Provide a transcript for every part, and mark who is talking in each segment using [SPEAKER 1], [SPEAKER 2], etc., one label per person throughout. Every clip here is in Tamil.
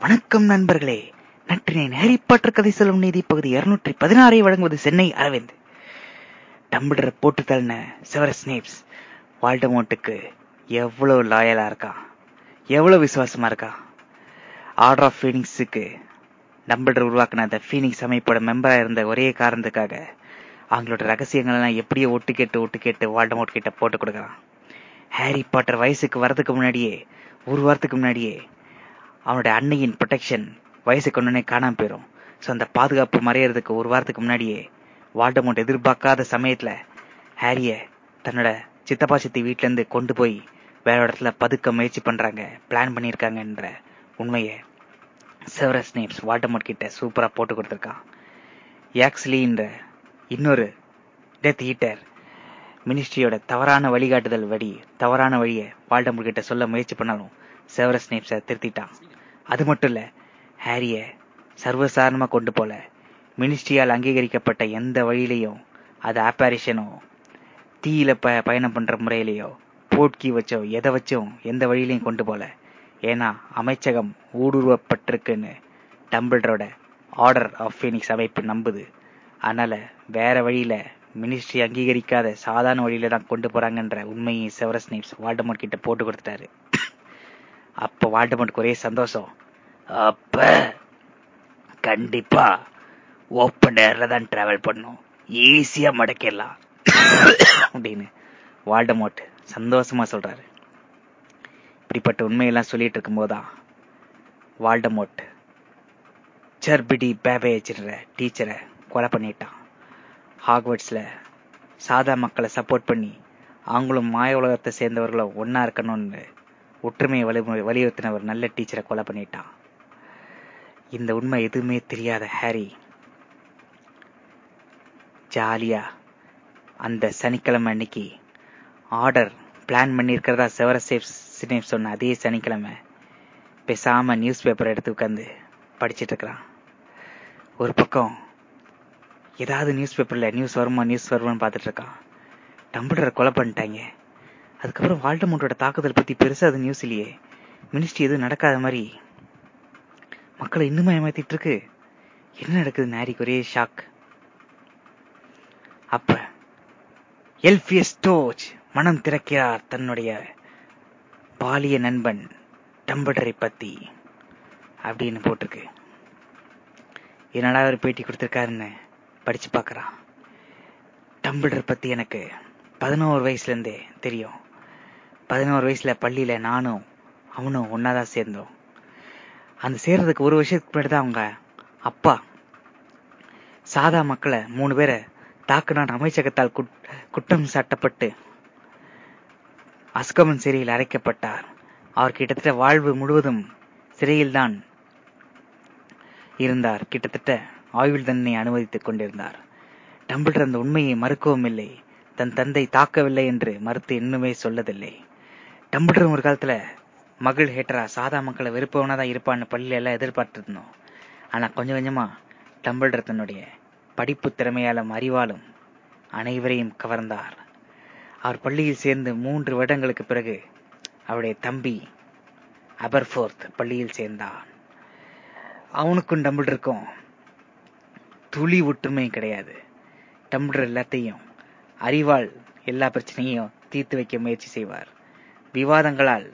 [SPEAKER 1] வணக்கம் நண்பர்களே. நற்றினை ஹாரி பாட்டர் கதை சொல்லும் நீதி பகுதி இருநூற்றி பதினாறை வழங்குவது சென்னை அரவிந்த். டம்பிளர் போட்டு தள்ளின செவர ஸ்னேப்ஸ் வால்டமோட்டுக்கு எவ்வளவு லாயலா இருக்கான் எவ்வளவு விசுவாசமா இருக்கான் ஆர்டர் ஆஃப் ஃபீனிங்ஸுக்கு டம்பிளர் உருவாக்கின அந்த ஃபீனிங்ஸ் அமைப்போட மெம்பரா இருந்த ஒரே காரணத்துக்காக அவங்களோட ரகசியங்கள் எல்லாம் எப்படியோ ஒட்டு கேட்டு ஒட்டு கேட்டு வால்டமோட் கிட்ட போட்டு கொடுக்குறான் ஹாரி பாட்டர் வயசுக்கு வரதுக்கு முன்னாடியே ஒரு வாரத்துக்கு முன்னாடியே அவனுடைய அன்னையின் ப்ரொடெக்ஷன் வயசு கொண்டனே காணாம போயிடும் ஸோ அந்த பாதுகாப்பு மறையறதுக்கு ஒரு வாரத்துக்கு முன்னாடியே வால்டமோட் எதிர்பார்க்காத சமயத்துல ஹாரிய தன்னோட சித்தப்பா சித்தி வீட்டுல இருந்து கொண்டு போய் வேற இடத்துல பதுக்க முயற்சி பண்றாங்க. பிளான் பண்ணியிருக்காங்கன்ற உண்மையை செவரஸ் நேம்ஸ் வால்டமோட் கிட்ட சூப்பரா போட்டு கொடுத்துருக்கான். யாக்ஸ்லின்ற இன்னொரு டெத் ஹீட்டர் மினிஸ்ட்ரியோட தவறான வழிகாட்டுதல் வழி தவறான வழியை வால்டமோட் கிட்ட சொல்ல முயற்சி பண்ணாலும் செவரஸ் நேம்ஸை திருத்திட்டான். அது மட்டும் இல்ல ஹாரிய சர்வசாதாரணமா கொண்டு போல மினிஸ்ட்ரியால் அங்கீகரிக்கப்பட்ட எந்த வழியிலையும் அது ஆப்பாரிஷனோ தீயில ப பயணம் பண்ற முறையிலையோ போட்கி வச்சோ எதை வச்சும் எந்த வழியிலையும் கொண்டு போல. ஏன்னா அமைச்சகம் ஊடுருவப்பட்டிருக்குன்னு டம்பிள்டரோட ஆர்டர் ஆஃப் ஃபீனிக்ஸ் அமைப்பு நம்புது. அதனால வேற வழியில மினிஸ்ட்ரி அங்கீகரிக்காத சாதாரண வழியில தான் கொண்டு போறாங்கன்ற உண்மையை செவரஸ் நேப்ஸ் வால்டமோட் கிட்ட போட்டு கொடுத்துட்டாரு. அப்ப வால்டமோட்டுக்கு ஒரே சந்தோஷம். அப்ப கண்டிப்பா ஓப்பன் ஏர்ல தான் டிராவல் பண்ணும் ஈஸியா மடக்கிடலாம். அப்படின்னு வால்டமோட் சந்தோஷமா சொல்றாரு. இப்படிப்பட்ட உண்மையெல்லாம் சொல்லிட்டு இருக்கும் போதான் வால்டமோட் சர்பிடி பேபே வச்சிருந்த டீச்சரை கொலை பண்ணிட்டான். ஹாக்வர்ட்ஸ்ல சாதா மக்களை சப்போர்ட் பண்ணி அவங்களும் மாய உலகத்தை சேர்ந்தவர்களும் ஒன்னா இருக்கணும்னு ஒற்றுமையை வலி வலியுறுத்தின ஒரு நல்ல டீச்சரை கொலை பண்ணிட்டான். இந்த உண்மை எதுவுமே தெரியாத ஹாரி. ஜாலியா அந்த சனிக்கிழமை அன்னைக்கு ஆர்டர் பிளான் பண்ணியிருக்கிறதா செவரசேப் சினேப் சொன்ன அதே சனிக்கிழமை பேசாம நியூஸ் பேப்பர் எடுத்து உட்காந்து படிச்சுட்டு இருக்கிறான். ஒரு பக்கம் ஏதாவது நியூஸ் பேப்பர்ல நியூஸ் வருமா நியூஸ் வருமான்னு பார்த்துட்டு இருக்கான். டம்பிளரை கொலை பண்ணிட்டாங்க. அதுக்கப்புறம் வால்டமோட்டோட தாக்குதல் பத்தி பெருசா அது நியூஸ் இல்லையே. மினிஸ்ட்ரி எதுவும் நடக்காத மாதிரி மக்களை இன்னுமே ஏமாத்திட்டு இருக்கு. என்ன நடக்குது நாரிக்கு ஒரே ஷாக் அப்ப எல்பியஸ் டோச் மனம் திறக்கிறார் தன்னுடைய பாலிய நண்பன் டம்படரை பத்தி அப்படின்னு போட்டிருக்கு. என்னடா ஒரு பேட்டி கொடுத்திருக்காருன்னு படிச்சு பாக்குறான் டம்பிளர் பத்தி எனக்கு பதினோரு வயசுல இருந்தே தெரியும். பதினோரு வயசுல பள்ளியில நானும் அவனும் ஒன்னாதான் சேர்ந்தோம். அந்த சேர்றதுக்கு ஒரு வருஷத்துக்கு முன்னாடி தான் அவங்க அப்பா சாதா மக்களை மூணு பேரை தாக்குனான் அமைச்சகத்தால் குற்றம் சாட்டப்பட்டு அஸ்கமன் சிறையில் அரைக்கப்பட்டார் அவர் கிட்டத்தட்ட வாழ்வு முழுவதும் சிறையில்தான் இருந்தார். கிட்டத்தட்ட ஆயுள் தண்டனை அனுமதித்துக் கொண்டிருந்தார். டம்பிள்டர் அந்த உண்மையை மறுக்கவும் இல்லை. தன் தந்தை தாக்கவில்லை என்று மறுத்து இன்னுமே சொல்லதில்லை. டம்பிள்டர் ஒரு காலத்துல மகள் ஹேட்டரா சாதா மக்களை வெறுப்பவனா தான் இருப்பான்னு பள்ளியில எல்லாம் எதிர்பார்த்து இருந்தோம் ஆனா கொஞ்சம் கொஞ்சமா டம்பிள்டர் தன்னுடைய படிப்பு திறமையாலும் அறிவாலும் அனைவரையும் கவர்ந்தார். அவர் பள்ளியில் சேர்ந்து மூன்று வருடங்களுக்கு பிறகு அவருடைய தம்பி அபர்ஃபோர்த் பள்ளியில் சேர்ந்தான். அவனுக்கும் டம்பிள்டருக்கும் துளி ஒற்றுமையும் கிடையாது. டம்பிள்டர் எல்லாத்தையும் அறிவால் எல்லா பிரச்சனையும் தீர்த்து வைக்க முயற்சி செய்வார். விவாதங்களால்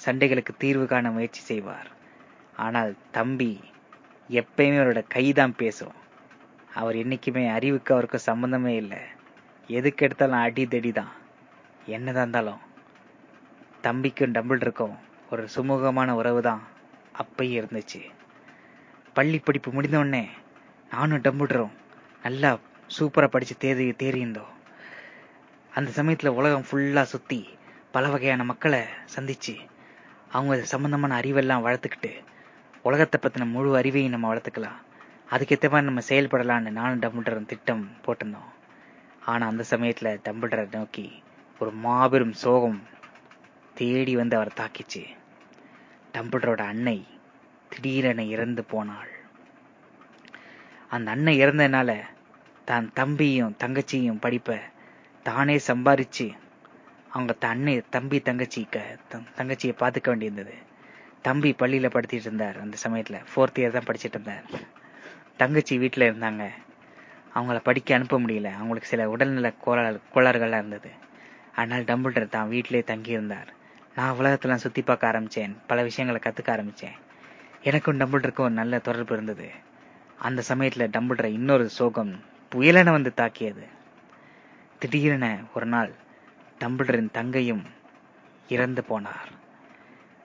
[SPEAKER 1] சண்டைகளுக்கு தீர்வு காண முயற்சி செய்வார். ஆனால் தம்பி எப்பயுமே அவரோட கைதான் பேசும். அவர் என்றைக்குமே அறிவுக்கு அவருக்கு சம்பந்தமே இல்லை. எதுக்கு எடுத்தாலும் அடி தடி தான் என்னதான் இருந்தாலும் தம்பிக்கும் டம்பிள் இருக்கும். ஒரு சுமூகமான உறவு தான் அப்பயும் இருந்துச்சு. பள்ளி படிப்பு முடிந்தோடனே நானும் டம்பிள்டரும் நல்லா சூப்பராக படித்து தேறி தேறியிருந்தோம் அந்த சமயத்தில் உலகம் ஃபுல்லாக சுற்றி பல வகையான மக்களை சந்திச்சு அவங்க சம்பந்தமான அறிவெல்லாம் வளர்த்துக்கிட்டு உலகத்தை பத்தின முழு அறிவையும் நம்ம வளர்த்துக்கலாம். அதுக்கேற்ற மாதிரி நம்ம செயல்படலாம்னு நானும் டம்பிள்டரும் திட்டம் போட்டிருந்தோம். ஆனா அந்த சமயத்துல டம்பிள்டரை நோக்கி ஒரு மாபெரும் சோகம் தேடி வந்து அவரை தாக்கிச்சு. டம்பிள்டரோட அன்னை திடீரென இறந்து போனாள். அந்த அன்னை இறந்ததுனால தன் தம்பியும் தங்கச்சியும் படிப்ப தானே சம்பாரிச்சு அவங்க அண்ணன் தம்பி தங்கச்சிக்க தங்கச்சியை பார்த்துக்க வேண்டியிருந்தது. தம்பி பள்ளியில படுத்திட்டு இருந்தார் அந்த சமயத்துல. ஃபோர்த் இயர் தான் படிச்சிட்டு இருந்தார். தங்கச்சி வீட்டுல இருந்தாங்க. அவங்கள படிக்க அனுப்ப முடியல. அவங்களுக்கு சில உடல்நல கோளாறு கோளாறுகள்லாம் இருந்தது. ஆனால் டம்பிள்டர் தான் வீட்டிலே தங்கி இருந்தார் நான் உலகத்தெல்லாம் சுத்தி பார்க்க ஆரம்பிச்சேன். பல விஷயங்களை கத்துக்க ஆரம்பிச்சேன். எனக்கும் டம்பிள்டருக்கும் ஒரு நல்ல தொடர்பு இருந்தது. அந்த சமயத்துல டம்பிள்டரை இன்னொரு சோகம் புயலென வந்து தாக்கியது. திடீரென ஒரு நாள் டம்பிள்டரின் தங்கையும் இறந்து போனார்.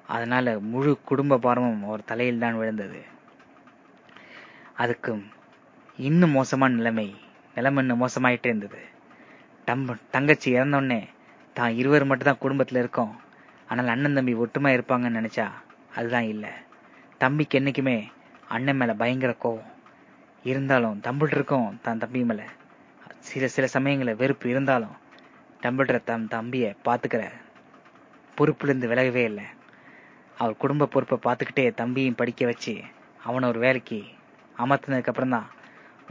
[SPEAKER 1] அதனால முழு குடும்ப பாரமும் அவர் தலையில் தான் விழுந்தது. அதுக்கும் இன்னும் மோசமான நிலைமை நிலைமை இன்னும் மோசமாயிட்டே இருந்தது. தம்ப தங்கச்சி இறந்தோடனே தான் இருவர் மட்டும் தான் குடும்பத்தில் இருக்கோம். ஆனால் அண்ணன் தம்பி ஒட்டுமா இருப்பாங்கன்னு நினைச்சா அதுதான் இல்லை. தம்பிக்கு என்னைக்குமே அண்ணன் மேல பயங்கர கோவம். இருந்தாலும் டம்பிள்டருக்கும் தான் தம்பி மேல சில சில சமயங்களில் வெறுப்பு இருந்தாலும் டம்பிள்டர் தம் தம்பியை பார்த்துக்கிற பொறுப்புலேருந்து விலகவே இல்லை. அவர் குடும்ப பொறுப்பை பார்த்துக்கிட்டே தம்பியும் படிக்க வச்சு அவனை ஒரு வேலைக்கு அமர்த்தினதுக்கப்புறம் தான்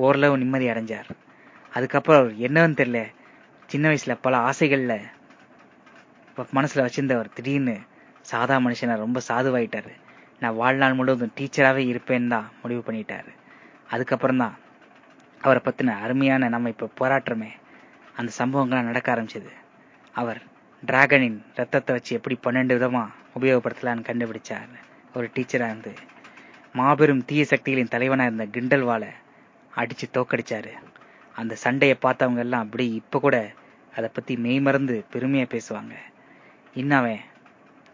[SPEAKER 1] ஓரளவு நிம்மதி அடைஞ்சார். அதுக்கப்புறம் அவர் என்னன்னு தெரியல. சின்ன வயசுல பல ஆசைகளில் மனசில் வச்சிருந்தவர். திடீர்னு சாதா மனுஷனை ரொம்ப சாதுவாயிட்டார். நான் வாழ்நாள் முழுவதும் டீச்சராகவே இருப்பேன்னு தான் முடிவு பண்ணிட்டார். அதுக்கப்புறம் தான் அவரை பற்றின அருமையான நம்ம இப்போ போராட்டமே அந்த சம்பவங்கள்லாம் நடக்க ஆரம்பிச்சது. அவர் டிராகனின் ரத்தத்தை வச்சு எப்படி பன்னெண்டு விதமா உபயோகப்படுத்தலாம்னு கண்டுபிடிச்சார். ஒரு டீச்சரா இருந்து. மாபெரும் தீய சக்திகளின் தலைவனா இருந்த கிண்டல்வாலை அடிச்சு தோக்கடிச்சாரு. அந்த சண்டையை பார்த்தவங்க எல்லாம் அப்படி இப்ப கூட அதை பத்தி மெய்மறந்து பெருமையா பேசுவாங்க. இன்னவன்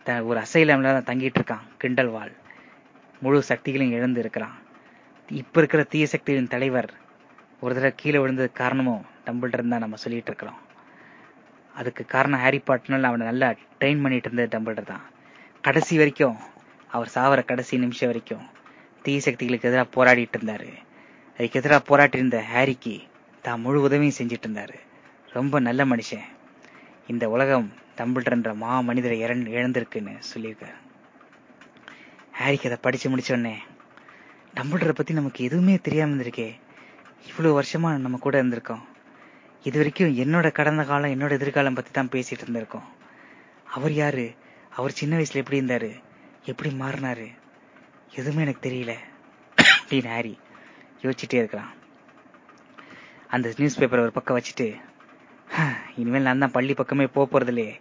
[SPEAKER 1] த- ஒரு அசைலம்ல தான் தங்கிட்டு இருக்கான் கிண்டல்வால். முழு சக்திகளையும் இழந்து இருக்கிறான். இப்ப இருக்கிற தீய சக்திகளின் தலைவர் ஒரு தடவை கீழே விழுந்தது காரணமும் டம்பிள்டர் தான் நம்ம சொல்லிட்டு இருக்கிறோம். அதுக்கு காரணம் ஹாரி பாட்டர்னால அவனை நல்லா ட்ரெயின் பண்ணிட்டு இருந்தது டம்பிள்டர் தான். கடைசி வரைக்கும் அவர் சாவர கடைசி நிமிஷம் வரைக்கும் தீய சக்திகளுக்கு எதிராக போராடிட்டு இருந்தாரு. அதுக்கு எதிராக போராட்டி இருந்த ஹாரிக்கு தான் முழு உதவியும் செஞ்சிட்டு இருந்தாரு. ரொம்ப நல்ல மனுஷன். இந்த உலகம் டம்பிள்டர்ன்ற மா மனிதரை இறந் இழந்திருக்குன்னு சொல்லியிருக்காரு. ஹாரிக்கு அதை படிச்சு முடிச்ச உடனே டம்பிள்டரை பத்தி நமக்கு எதுவுமே தெரியாம இருந்திருக்கே. இவ்வளவு வருஷமா நம்ம கூட இருந்திருக்கோம். இது வரைக்கும் என்னோட கடந்த காலம் என்னோட எதிர்காலம் பத்தி தான் பேசிட்டு இருந்திருக்கோம். அவர் யாரு? அவர் சின்ன வயசுல எப்படி இருந்தாரு? எப்படி மாறினாரு? எதுவுமே எனக்கு தெரியல. அப்படின்னு ஹாரி யோசிச்சுட்டே இருக்கிறான். அந்த நியூஸ் பேப்பரை ஒரு பக்கம் வச்சுட்டு இனிமேல் நான் தான் பள்ளி பக்கமே போக போறது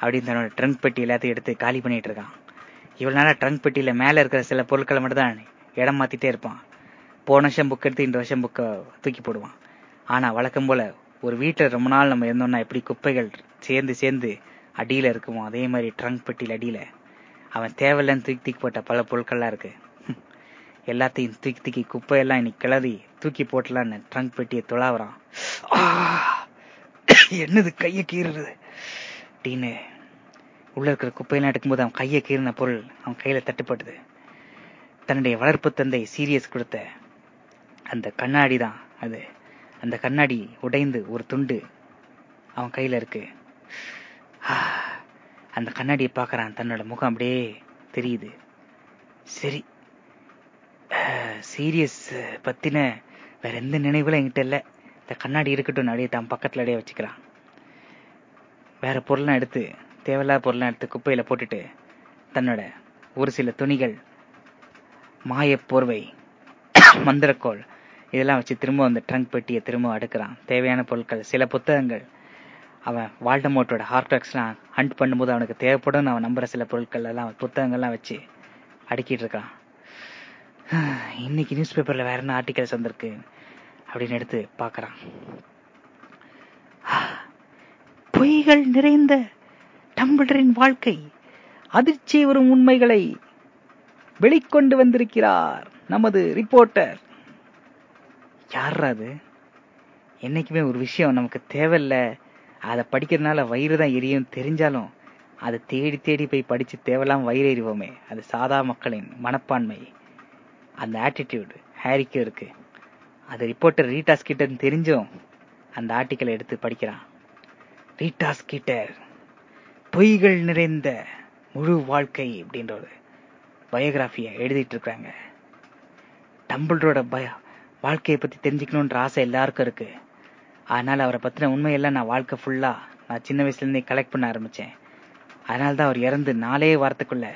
[SPEAKER 1] அப்படின்னு தன்னோட ட்ரங்க் பெட்டி எல்லாத்தையும் எடுத்து காலி பண்ணிட்டு இருக்கான். இவ்வளவு நாளா ட்ரங்க் பெட்டியில மேல இருக்கிற சில பொருட்களை மட்டும் தான் இடம் மாத்திட்டே இருப்பான். போன வருஷம் புக் எடுத்து இந்த வருஷம் புக்கை தூக்கி போடுவான். ஆனா வழக்கம் போல ஒரு வீட்டுல ரொம்ப நாள் நம்ம இருந்தோம்னா எப்படி குப்பைகள் சேர்ந்து சேர்ந்து அடியில இருக்குமோ அதே மாதிரி ட்ரங்க் பெட்டியில அடியில அவன் தேவையில்லன்னு தூக்கி தூக்கி போட்ட பல பொருட்கள்லாம் இருக்கு. எல்லாத்தையும் தூக்கி தூக்கி குப்பையெல்லாம் இன்னைக்கு கிளறி தூக்கி போட்டலான்னு ட்ரங்க் பெட்டியை துளாவறான். என்னது கையை கீறுறது? அப்படின்னு உள்ள இருக்கிற குப்பையெல்லாம் எடுக்கும்போது அவன் கையை கீறின பொருள் அவன் கையில தட்டுப்பட்டுது. தன்னுடைய வளர்ப்பு தந்தை சீரியஸ் கொடுத்த அந்த கண்ணாடி தான் அது. அந்த கண்ணாடி உடைந்து ஒரு துண்டு அவன் கையில இருக்கு. அந்த கண்ணாடியை பார்க்கறான். தன்னோட முகம் அப்படியே தெரியுது. சரி. சீரியஸ் பத்தின வேற எந்த நினைவுகளும் என்கிட்ட இல்ல. இந்த கண்ணாடி இருக்கட்டும் அப்படியே தான் பக்கத்துல அப்படியே வச்சுக்கிறான். வேற பொருள்லாம் எடுத்து தேவையில்லாத பொருள்லாம் எடுத்து குப்பையில போட்டுட்டு தன்னோட ஒரு சில துணிகள் மாயப் போர்வை மந்திரக்கோள் இதெல்லாம் வச்சு திரும்ப அந்த ட்ரங்க் பெட்டியை திரும்ப அடுக்கிறான். தேவையான பொருட்கள் சில புத்தகங்கள். அவன் வால்டமோட்டோட ஹார்டாக்ஸ்லாம் ஹண்ட் பண்ணும்போது அவனுக்கு தேவைப்படும் அவன் நம்புற சில பொருட்கள் எல்லாம் புத்தகங்கள்லாம் வச்சு அடுக்கிட்டு இருக்கான். இன்னைக்கு நியூஸ் பேப்பர்ல வேற என்ன ஆர்டிகல்ஸ் வந்திருக்கு அப்படின்னு எடுத்து பார்க்கறான். பொய்கள் நிறைந்த டம்பிளரின் வாழ்க்கை அதிர்ச்சி வரும் உண்மைகளை வெளிக்கொண்டு வந்திருக்கிறார் நமது ரிப்போர்ட்டர் யாரா அது என்னைக்குமே ஒரு விஷயம் நமக்கு தேவையில்ல. அதை படிக்கிறதுனால வயிறு தான் எரியும் தெரிஞ்சாலும் அதை தேடி தேடி போய் படிச்சு தேவையில்லாம வயிறு எறிவோமே அது சாதா மக்களின் மனப்பான்மை. அந்த ஆட்டிடியூடு ஹாரிக்கு இருக்கு அது ரிப்போர்ட்டர் ரீட்டாஸ் கிட்டன்னு தெரிஞ்சும் அந்த ஆர்டிக்கலை எடுத்து படிக்கிறான். ரீட்டாஸ் கிட்டர் பொய்கள் நிறைந்த முழு வாழ்க்கை அப்படின்ற ஒரு பயோகிராஃபியை எழுதிட்டு இருக்காங்க டம்பிள்ரோட பய வாழ்க்கையை பத்தி தெரிஞ்சுக்கணுன்ற ஆசை எல்லாருக்கும் இருக்கு. அதனால அவரை பத்தின உண்மையெல்லாம் நான் வாழ்க்கை ஃபுல்லா நான் சின்ன வயசுல இருந்தே கலெக்ட் பண்ண ஆரம்பிச்சேன். அதனால தான் அவர் இறந்து நாலே வாரத்துக்குள்ள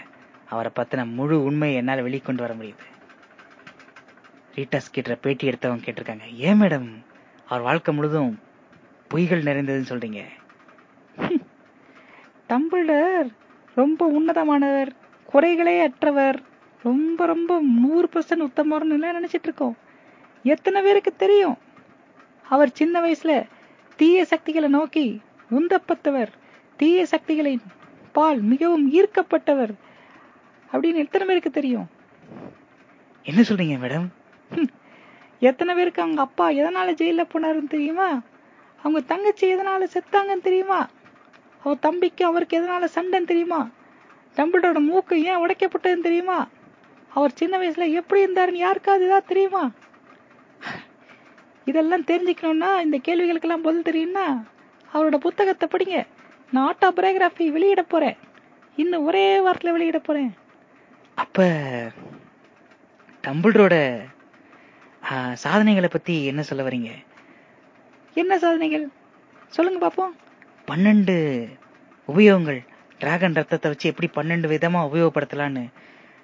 [SPEAKER 1] அவரை பத்தின முழு உண்மையை என்னால வெளிக்கொண்டு வர முடியுது. ரீட்டாஸ் கேட்டுற பேட்டி எடுத்தவங்க கேட்டிருக்காங்க. ஏன் மேடம்? அவர் வாழ்க்கை முழுதும் பொய்கள் நிறைந்ததுன்னு சொல்றீங்க. டம்பிள்டர் ரொம்ப உன்னதமானவர் குறைகளே அற்றவர் ரொம்ப ரொம்ப நூறு பர்சன்ட் உத்தமர்னு நினைச்சிட்டு இருக்கோம். எத்தனை பேருக்கு தெரியும்? அவர் சின்ன வயசுல தீய சக்திகளை நோக்கி உந்தப்பட்டவர். தீய சக்திகளின் பால் மிகவும் ஈர்க்கப்பட்டவர். அப்படின்னு எத்தனை பேருக்கு தெரியும்? என்ன சொல்றீங்க மேடம்? எத்தனை பேருக்கு அவங்க அப்பா எதனால ஜெயில போனாருன்னு தெரியுமா? அவங்க தங்கச்சி எதனால செத்தாங்கன்னு தெரியுமா? அவ தம்பிக்கு அவருக்கு எதனால சண்டைன்னு தெரியுமா? டம்பிளோட மூக்கு ஏன் உடைக்கப்பட்டதுன்னு தெரியுமா? அவர் சின்ன வயசுல எப்படி இருந்தாருன்னு யாருக்காவது ஏதாவது தெரியுமா? இதெல்லாம் தெரிஞ்சுக்கணும்னா இந்த கேள்விகளுக்கெல்லாம் பதில் தெரியும்னா அவரோட புத்தகத்தை படிங்க. நான் ஆட்டோபயோகிராஃபி வெளியிட போறேன். இன்னும் ஒரே வாரத்தில் வெளியிட போறேன். அப்ப டம்பிள்ரோட சாதனைகளை பத்தி என்ன சொல்ல வரீங்க? என்ன சாதனைகள்? சொல்லுங்க பாப்போம். பன்னெண்டு உபயோகங்கள். டிராகன் ரத்தத்தை வச்சு எப்படி பன்னெண்டு விதமா உபயோகப்படுத்தலான்னு.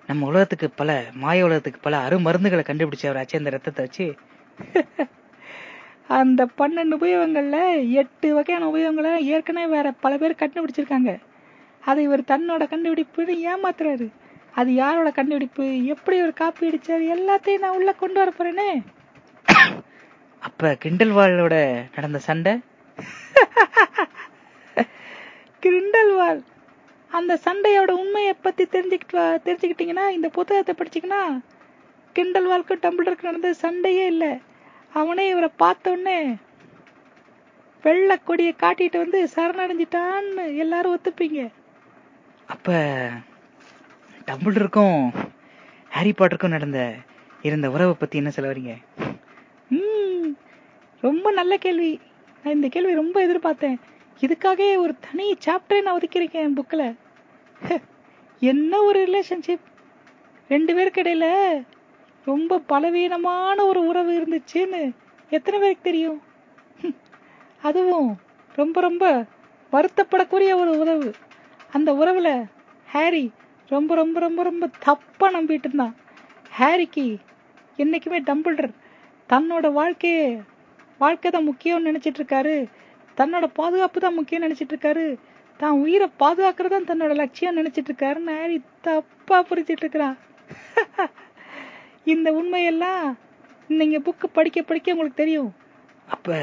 [SPEAKER 1] நம்ம உலகத்துக்கு பல மாய உலகத்துக்கு பல அருமருந்துகளை கண்டுபிடிச்சவராச்சு அந்த ரத்தத்தை வச்சு அந்த பன்னெண்டு உபயோகங்கள்ல எட்டு வகையான உபயோகங்களை ஏற்கனவே வேற பல பேர் கண்டுபிடிச்சிருக்காங்க. அதை இவர் தன்னோட கண்டுபிடிப்புன்னு ஏமாத்துறாரு. அது யாரோட கண்டுபிடிப்பு? எப்படி ஒரு காப்பி அடிச்சாரு எல்லாத்தையும் நான் உள்ள கொண்டு வர போறேனே? அப்ப கிண்டல்வாலோட நடந்த சண்டை? கிண்டல்வால் அந்த சண்டையோட உண்மையை பத்தி தெரிஞ்சுக்கிட்டு தெரிஞ்சுக்கிட்டீங்கன்னா இந்த புத்தகத்தை படிச்சீங்கன்னா கிண்டல்வால்க்கும் டம்பிளருக்கு நடந்த சண்டையே இல்லை. அவனே இவரை பார்த்தோன்னே வெள்ளை கொடியை காட்டிட்டு வந்து சரணடைஞ்சிட்டான்னு எல்லாரும் ஒத்துப்பீங்க. அப்ப டம்பிள்ருக்கும் ஹாரி பாட்டருக்கும் நடந்த இருந்த உறவை பத்தி என்ன சொல்ல வரீங்க? ரொம்ப நல்ல கேள்வி. நான் இந்த கேள்வி ரொம்ப எதிர்பார்த்தேன். இதுக்காக ஒரு தனி சாப்டரே நான் ஒதுக்கியிருக்கேன் என் புக்கில் என்ன ஒரு ரிலேஷன்ஷிப் ரெண்டு பேருக்கு இடையில ரொம்ப பலவீனமான ஒரு உறவு இருந்துச்சுன்னு எத்தனை பேருக்கு தெரியும்? அதுவும் ரொம்ப ரொம்ப வருத்தப்படக்கூடிய ஒரு உறவு. அந்த உறவுல ஹாரி ரொம்ப ரொம்ப ரொம்ப ரொம்ப தப்பாக நம்பிட்டு இருந்தான். ஹாரிக்கு என்னைக்குமே டம்பிள்டர் தன்னோட வாழ்க்கையே வாழ்க்கை தான் முக்கியம்னு நினைச்சிட்டு இருக்காரு. தன்னோட பாதுகாப்பு தான் முக்கியம் நினைச்சிட்டு இருக்காரு. தான் உயிரை பாதுகாக்கிறது தான் தன்னோட லட்சியம் நினைச்சிட்டு இருக்காருன்னு ஹாரி தப்பா புரிச்சிட்டு இருக்கிறான். இந்த உண்மையெல்லாம் நீங்க புக்கு படிக்க படிக்க உங்களுக்கு தெரியும். அப்ப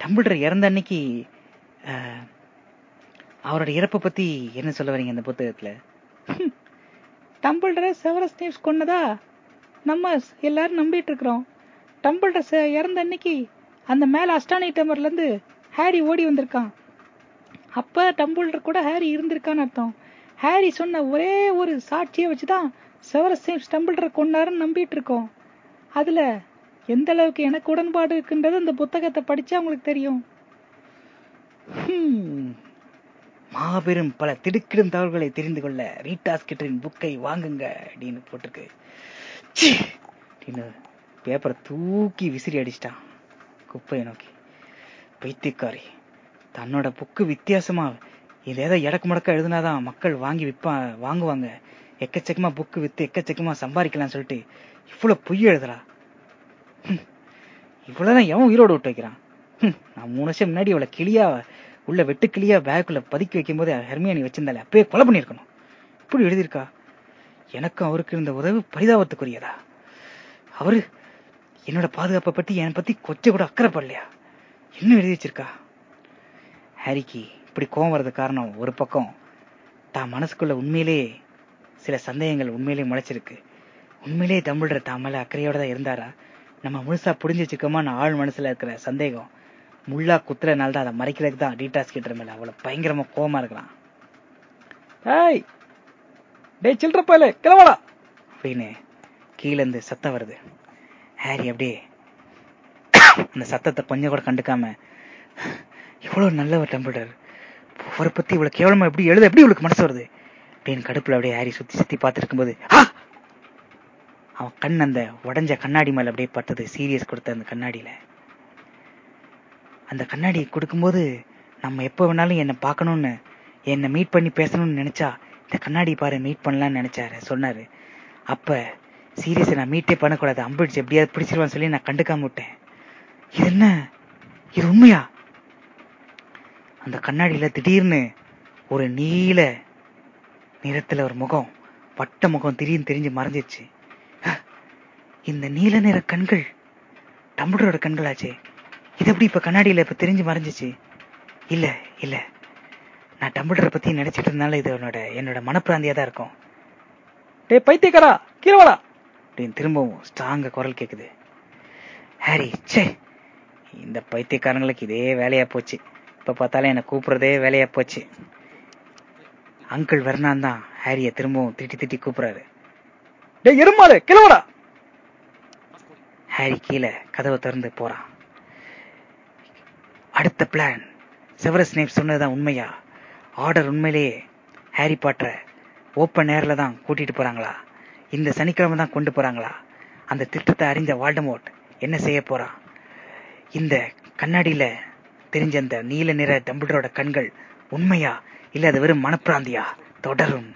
[SPEAKER 1] டம்பிள்டர் இறந்த அன்னைக்கு அவரோட இறப்பை பத்தி என்ன சொல்ல வரீங்க இந்த புத்தகத்துல? டம்பிள்டரை செவரஸ் நியூஸ் கொன்னதா நம்ம எல்லாரும் நம்பிட்டு இருக்கிறோம் டம்பிள்டர் இறந்த அன்னைக்கு அந்த மேல அஸ்டானி டம்பர்ல இருந்து ஹாரி ஓடி வந்திருக்கான். அப்ப டம்பிள்டர் கூட ஹாரி இருந்திருக்கான்னு அர்த்தம். ஹாரி சொன்ன ஒரே ஒரு சாட்சியை வச்சுதான் செவரஸ் நியூஸ் டம்பிள்டரை கொண்டாருன்னு நம்பிட்டு இருக்கோம் அதுல எந்த அளவுக்கு எனக்கு உடன்பாடு இருக்குன்றது அந்த புத்தகத்தை படிச்சா உங்களுக்கு தெரியும். மாபெரும் பல திடுக்கிடும் தகவல்களை தெரிந்து கொள்ள ரீட்டா ஸ்கிட்டரின் புக்கை வாங்குங்க அப்படின்னு போட்டிருக்கு. அப்படின்னு பேப்பரை தூக்கி விசிறி அடிச்சிட்டான். குப்பையை நோக்கி. பைத்தியக்காரி தன்னோட புக்கு வித்தியாசமா இது ஏதோ எடக்கு முடக்க எழுதுனாதான் மக்கள் வாங்கி விற்பா வாங்குவாங்க. எக்கச்சக்கமா புக்கு வித்து எக்கச்சக்கமா சம்பாதிக்கலாம் சொல்லிட்டு இவ்வளவு பொய் எழுதுறா. இவ்வளவுதான் எவன் உயிரோடு விட்டு வைக்கிறான்? நான் மூணு வருஷம் முன்னாடி இவ்வளவு கிளியா உள்ள வெட்டு கிளியா பேக்குள்ள பதுக்கி வைக்கும் போது ஹெர்மியானி வச்சிருந்தாலே அப்பயே கொலை பண்ணிருக்கணும் இப்படி எழுதியிருக்கா? எனக்கும் அவருக்கு இருந்த உதவி பரிதாபத்துக்குரியதா? அவரு என்னோட பாதுகாப்பை பத்தி என்னை பத்தி கொச்சை கூட அக்கறைப்படலையா? என்ன எழுதி வச்சிருக்கா? ஹாரிக்கு இப்படி கோவம் வர்றது காரணம் ஒரு பக்கம் தான் மனசுக்குள்ள உண்மையிலேயே சில சந்தேகங்கள் உண்மையிலே முளைச்சிருக்கு. உண்மையிலே தமிழர் தான் அக்கறையோட தான் இருந்தாரா? நம்ம முழுசா புரிஞ்சு நான் ஆள் மனசுல இருக்கிற சந்தேகம். முள்ளா குத்துறனால தான் அதை மறைக்கிறதுக்கு தான் டீட்டாஸ் கிட்ட மேல அவ்வளவு பயங்கரமா கோவமா இருக்கலாம் ஏய் டே சில்ற போயில கிளம்படா. அப்படின்னு கீழே இருந்து சத்தம் வருது. ஹாரி அப்படியே அந்த சத்தத்தை கொஞ்சம் கூட கண்டுக்காம இவ்வளவு நல்ல ஒரு டம்பிளர் அவரை பத்தி இவ்வளவு கேவலமா எப்படி எழுத எப்படி இவளுக்கு மனசு வருது? அப்படின்னு கடுப்புல அப்படியே ஹாரி சுத்தி சுத்தி பார்த்துருக்கும் போது அவன் கண் அந்த உடஞ்ச கண்ணாடி மேல அப்படியே பட்டது சீரியஸ் கொடுத்த அந்த கண்ணாடியில. அந்த கண்ணாடி கொடுக்கும்போது நம்ம எப்ப வேணாலும் என்னை பார்க்கணும்னு என்னை மீட் பண்ணி பேசணும்னு நினைச்சா இந்த கண்ணாடி பாரு மீட் பண்ணலாம்னு நினைச்சாரு சொன்னாரு. அப்ப சீரியஸை நான் மீட்டே பண்ணக்கூடாது அம்பிடிச்சு எப்படியாவது பிடிச்சிருவான்னு சொல்லி நான் கண்டுக்காம விட்டேன். இது என்ன? இது உண்மையா? அந்த கண்ணாடியில திடீர்னு ஒரு நீல நிறத்துல ஒரு முகம் வட்ட முகம் திடீர்னு தெரிஞ்சு மறைஞ்சிருச்சு. இந்த நீல நிற கண்கள் டம்புடரோட கண்களாச்சே. இது எப்படி இப்ப கண்ணாடியில இப்ப தெரிஞ்சு மறைஞ்சிச்சு? இல்ல இல்ல. நான் டம்புடரை பத்தி நினைச்சிட்டு இருந்தால இது என்னோட என்னோட மனப்பிராந்தியா தான் இருக்கும். டேய் பைத்தியக்காரா கீழே அப்படின்னு திரும்பவும் ஸ்ட்ராங்க குரல் கேக்குது. ஹாரி ச்சே. இந்த பைத்தியக்காரங்களுக்கு இதே வேலையா போச்சு. இப்ப பார்த்தாலும் என்னை கூப்பிடுறதே வேலையா போச்சு. அங்கிள் வெர்னான் தான் ஹாரிய திரும்பவும் திட்டி திட்டி கூப்பிடுறாரு. டேய் எருமாடு கீழே வாடா. ஹாரி கீழே கதவை திறந்து போறான். அடுத்த பிளான் செவரஸ் ஸ்னேப் சொன்னதுதான் உண்மையா? ஆர்டர் உண்மையிலேயே ஹாரி பாட்டரை ஓப்பன் ஏர்ல தான் கூட்டிட்டு போறாங்களா? இந்த சனிக்கிழமை தான் கொண்டு போறாங்களா? அந்த திட்டத்தை அறிந்த வால்டமோட் என்ன செய்ய போறான்? இந்த கண்ணாடியில தெரிஞ்ச அந்த நீல நிற டம்பிளரோட கண்கள் உண்மையா? இல்ல அது வெறும் மனப்பிராந்தியா. தொடரும்.